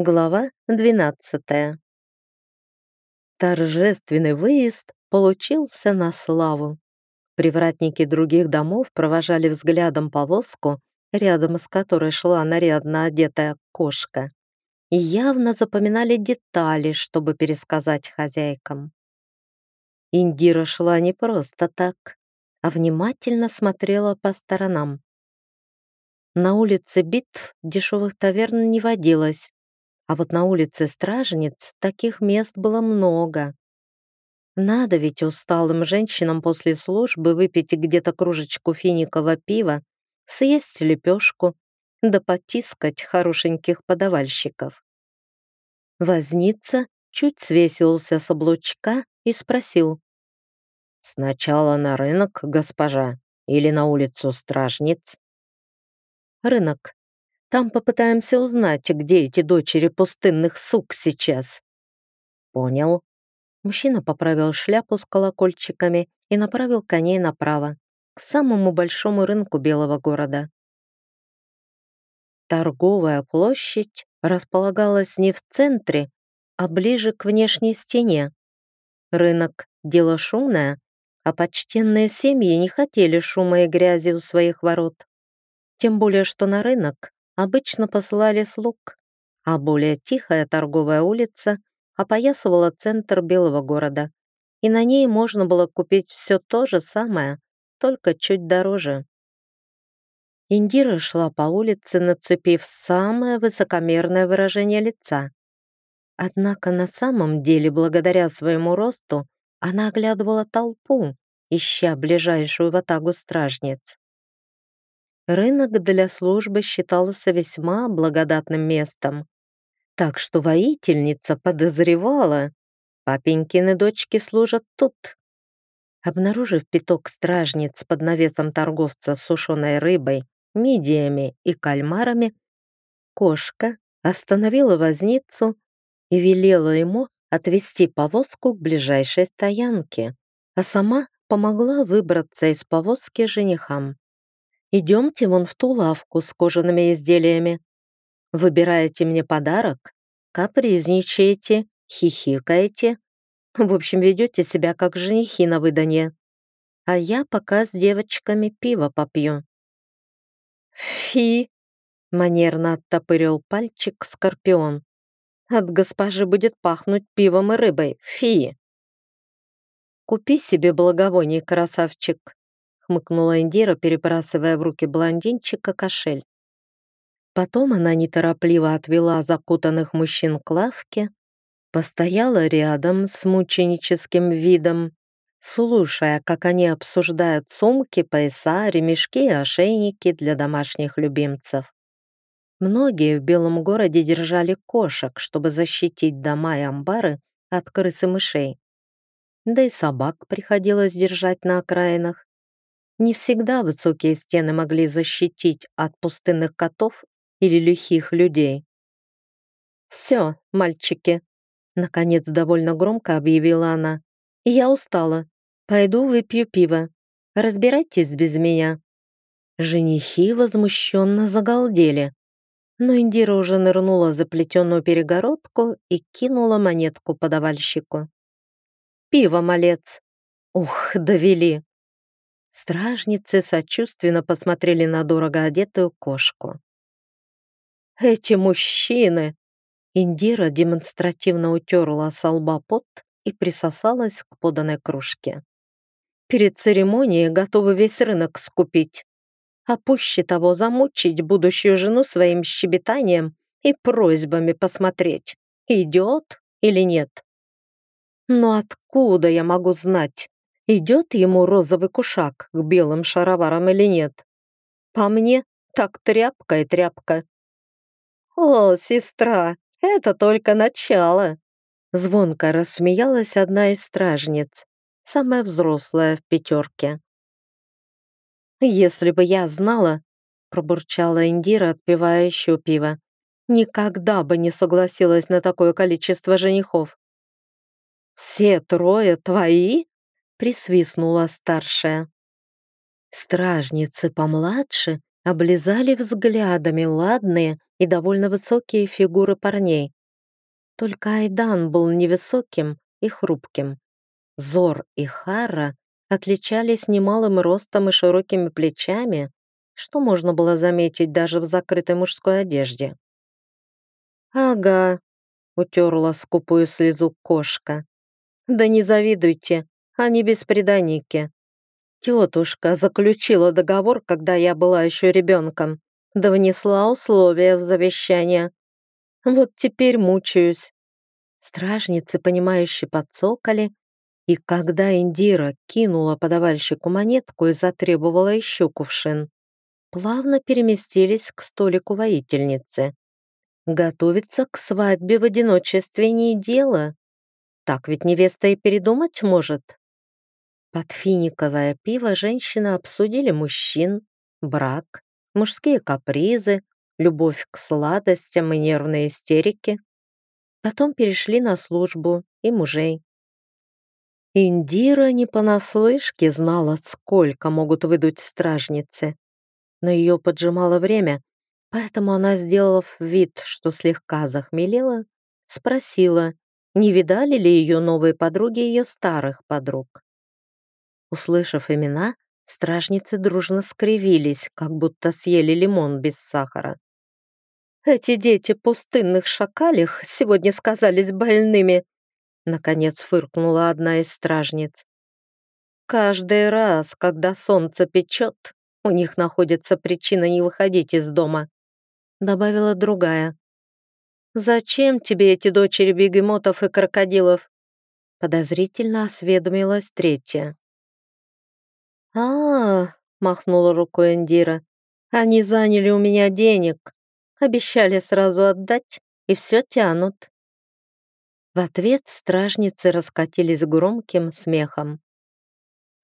Глава 12. Торжественный выезд получился на славу. Привратники других домов провожали взглядом повозку, рядом с которой шла нарядно одетая кошка, и явно запоминали детали, чтобы пересказать хозяйкам. Индира шла не просто так, а внимательно смотрела по сторонам. На улице битв дешевых таверн не водилось, а вот на улице Стражниц таких мест было много. Надо ведь усталым женщинам после службы выпить где-то кружечку финикового пива, съесть лепешку, да потискать хорошеньких подавальщиков. Возница чуть свесился с облучка и спросил. «Сначала на рынок, госпожа, или на улицу Стражниц?» «Рынок», там попытаемся узнать, где эти дочери пустынных сук сейчас». «Понял». Мужчина поправил шляпу с колокольчиками и направил коней направо, к самому большому рынку Белого города. Торговая площадь располагалась не в центре, а ближе к внешней стене. Рынок — дело шумное, а почтенные семьи не хотели шума и грязи у своих ворот. Тем более, что на рынок обычно посылали слуг, а более тихая торговая улица опоясывала центр Белого города, и на ней можно было купить все то же самое, только чуть дороже. Индира шла по улице, нацепив самое высокомерное выражение лица. Однако на самом деле, благодаря своему росту, она оглядывала толпу, ища ближайшую ватагу стражниц. Рынок для службы считался весьма благодатным местом. Так что воительница подозревала, папенькины дочки служат тут. Обнаружив пяток стражниц под навесом торговца с сушеной рыбой, мидиями и кальмарами, кошка остановила возницу и велела ему отвезти повозку к ближайшей стоянке, а сама помогла выбраться из повозки женихам. Идемте вон в ту лавку с кожаными изделиями. Выбираете мне подарок, капризничаете, хихикаете. В общем, ведете себя как женихи на выданье. А я пока с девочками пиво попью». «Фи!» — манерно оттопырил пальчик Скорпион. «От госпожи будет пахнуть пивом и рыбой. Фи!» «Купи себе благовоний, красавчик», хмыкнула Индира, перебрасывая в руки блондинчика кошель. Потом она неторопливо отвела закутанных мужчин к лавке, постояла рядом с мученическим видом, слушая, как они обсуждают сумки, пояса, ремешки и ошейники для домашних любимцев. Многие в Белом городе держали кошек, чтобы защитить дома и амбары от крыс и мышей. Да и собак приходилось держать на окраинах. Не всегда высокие стены могли защитить от пустынных котов или лихих людей. «Все, мальчики», — наконец довольно громко объявила она. «Я устала. Пойду выпью пиво. Разбирайтесь без меня». Женихи возмущенно загалдели. Но Индира уже нырнула за плетеную перегородку и кинула монетку подавальщику. «Пиво, малец!» «Ух, довели!» Стражницы сочувственно посмотрели на дорого одетую кошку. «Эти мужчины!» Индира демонстративно утерла со лба пот и присосалась к поданной кружке. «Перед церемонией готовы весь рынок скупить, а пуще того замучить будущую жену своим щебетанием и просьбами посмотреть, идет или нет. Но откуда я могу знать, идет ему розовый кушак к белым шароварам или нет. По мне, так тряпка и тряпка. «О, сестра, это только начало!» Звонко рассмеялась одна из стражниц, самая взрослая в пятерке. «Если бы я знала», — пробурчала Индира, отпивая еще пиво, «никогда бы не согласилась на такое количество женихов». «Все трое твои?» Присвистнула старшая. Стражницы помладше облизали взглядами ладные, и довольно высокие фигуры парней. Только Айдан был невысоким и хрупким. Зор и Хара отличались немалым ростом и широкими плечами, что можно было заметить даже в закрытой мужской одежде. «Ага», — утерла скупую слезу кошка. «Да не завидуйте, они беспреданники. Тетушка заключила договор, когда я была еще ребенком, да внесла условия в завещание. Вот теперь мучаюсь». Стражницы, понимающие, подцокали, и когда Индира кинула подавальщику монетку и затребовала еще кувшин, плавно переместились к столику воительницы. Готовиться к свадьбе в одиночестве не дело. Так ведь невеста и передумать может. Под финиковое пиво женщины обсудили мужчин, брак, мужские капризы, любовь к сладостям и нервные истерики. Потом перешли на службу и мужей. Индира не понаслышке знала, сколько могут выдуть стражницы. Но ее поджимало время, поэтому она, сделав вид, что слегка захмелела, спросила, не видали ли ее новые подруги ее старых подруг. Услышав имена, стражницы дружно скривились, как будто съели лимон без сахара. «Эти дети пустынных шакалих сегодня сказались больными», Наконец фыркнула одна из стражниц. Каждый раз, когда солнце печет, у них находится причина не выходить из дома. Добавила другая. «Зачем тебе эти дочери бегемотов и крокодилов?» Подозрительно осведомилась третья. А, -а, -а махнула рукой Эндира. «Они заняли у меня денег. Обещали сразу отдать, и все тянут. В ответ стражницы раскатились громким смехом.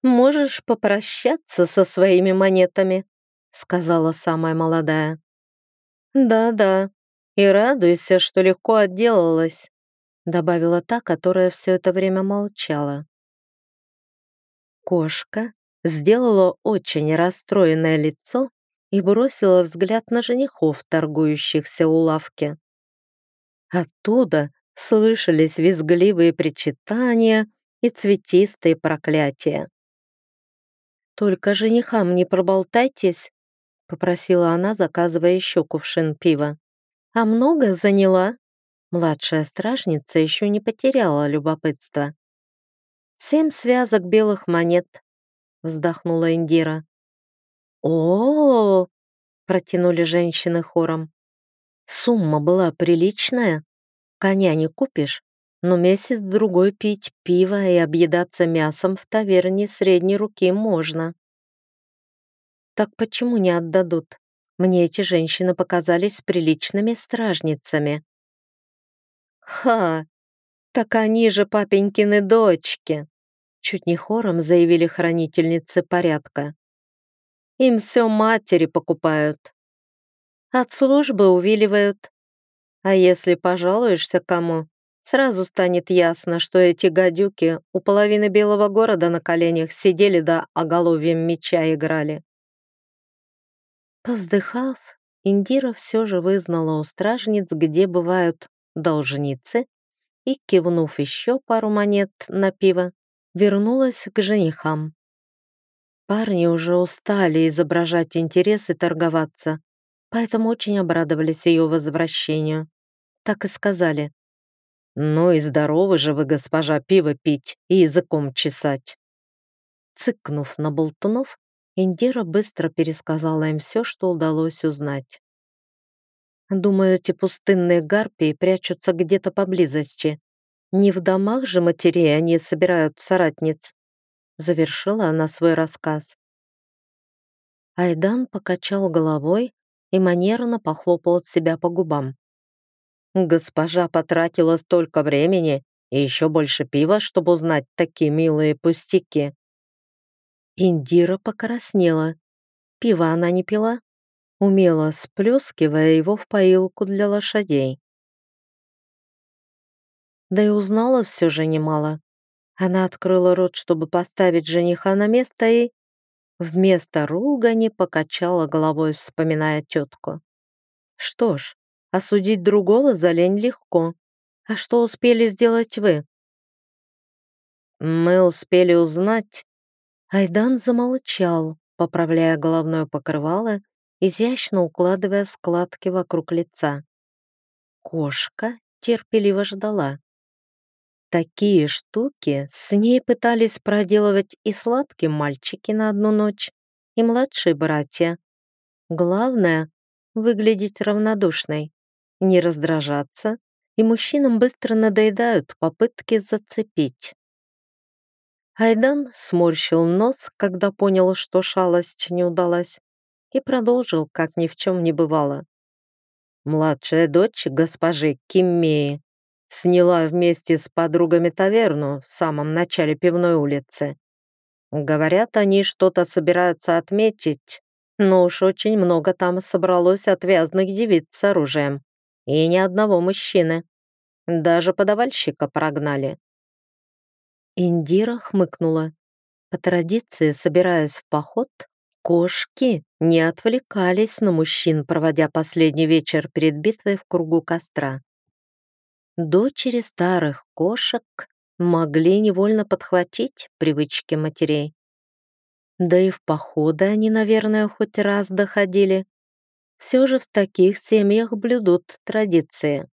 «Можешь попрощаться со своими монетами», сказала самая молодая. «Да-да, и радуйся, что легко отделалась», добавила та, которая все это время молчала. Кошка сделала очень расстроенное лицо и бросила взгляд на женихов, торгующихся у лавки. Оттуда слышались визгливые причитания и цветистые проклятия. «Только женихам не проболтайтесь», — попросила она, заказывая еще кувшин пива. «А много заняла?» Младшая стражница еще не потеряла любопытства. «Семь связок белых монет», — вздохнула Индира. «О-о-о!» — протянули женщины хором. «Сумма была приличная?» Коня не купишь, но месяц-другой пить пиво и объедаться мясом в таверне средней руки можно. Так почему не отдадут? Мне эти женщины показались приличными стражницами. Ха! Так они же папенькины дочки! Чуть не хором заявили хранительницы порядка. Им все матери покупают. От службы увиливают, а если пожалуешься кому, сразу станет ясно, что эти гадюки у половины белого города на коленях сидели да оголовьем меча играли. Поздыхав, Индира все же вызнала у стражниц, где бывают должницы, и, кивнув еще пару монет на пиво, вернулась к женихам. Парни уже устали изображать интерес и торговаться, поэтому очень обрадовались ее возвращению так и сказали. «Ну и здорово же вы, госпожа, пиво пить и языком чесать». Цыкнув на болтунов, Индира быстро пересказала им все, что удалось узнать. «Думаю, эти пустынные гарпии прячутся где-то поблизости. Не в домах же матерей они собирают соратниц», завершила она свой рассказ. Айдан покачал головой и манерно похлопал от себя по губам. Госпожа потратила столько времени и еще больше пива, чтобы узнать такие милые пустяки. Индира покраснела. Пива она не пила, умело сплескивая его в поилку для лошадей. Да и узнала все же немало. Она открыла рот, чтобы поставить жениха на место и... Вместо ругани покачала головой, вспоминая тетку. Что ж, а судить другого за лень легко. А что успели сделать вы?» «Мы успели узнать...» Айдан замолчал, поправляя головное покрывало, изящно укладывая складки вокруг лица. Кошка терпеливо ждала. Такие штуки с ней пытались проделывать и сладкие мальчики на одну ночь, и младшие братья. Главное — выглядеть равнодушной, не раздражаться, и мужчинам быстро надоедают попытки зацепить. Айдан сморщил нос, когда понял, что шалость не удалась, и продолжил, как ни в чем не бывало. Младшая дочь госпожи Киммеи сняла вместе с подругами таверну в самом начале пивной улицы. Говорят, они что-то собираются отметить, но уж очень много там собралось отвязных девиц с оружием. И ни одного мужчины. Даже подавальщика прогнали. Индира хмыкнула. По традиции, собираясь в поход, кошки не отвлекались на мужчин, проводя последний вечер перед битвой в кругу костра. Дочери старых кошек могли невольно подхватить привычки матерей. Да и в походы они, наверное, хоть раз доходили. Все же в таких семьях блюдут традиции.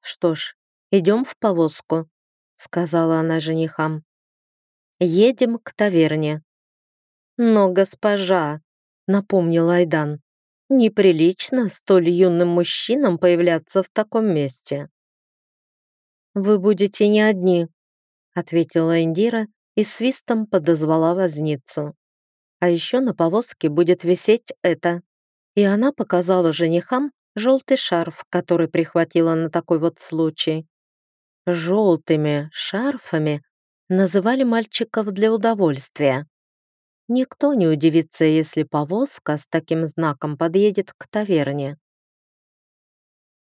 «Что ж, идем в повозку», — сказала она женихам. «Едем к таверне». «Но, госпожа», — напомнил Айдан, «неприлично столь юным мужчинам появляться в таком месте». «Вы будете не одни», — ответила Индира и свистом подозвала возницу. «А еще на повозке будет висеть это». И она показала женихам желтый шарф, который прихватила на такой вот случай. Желтыми шарфами называли мальчиков для удовольствия. Никто не удивится, если повозка с таким знаком подъедет к таверне.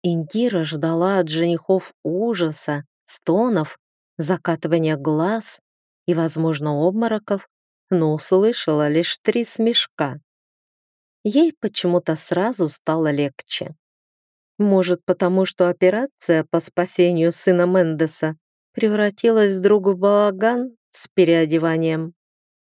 Индира ждала от женихов ужаса, стонов, закатывания глаз и, возможно, обмороков, но услышала лишь три смешка. Ей почему-то сразу стало легче. Может, потому что операция по спасению сына Мендеса превратилась вдруг в балаган с переодеванием.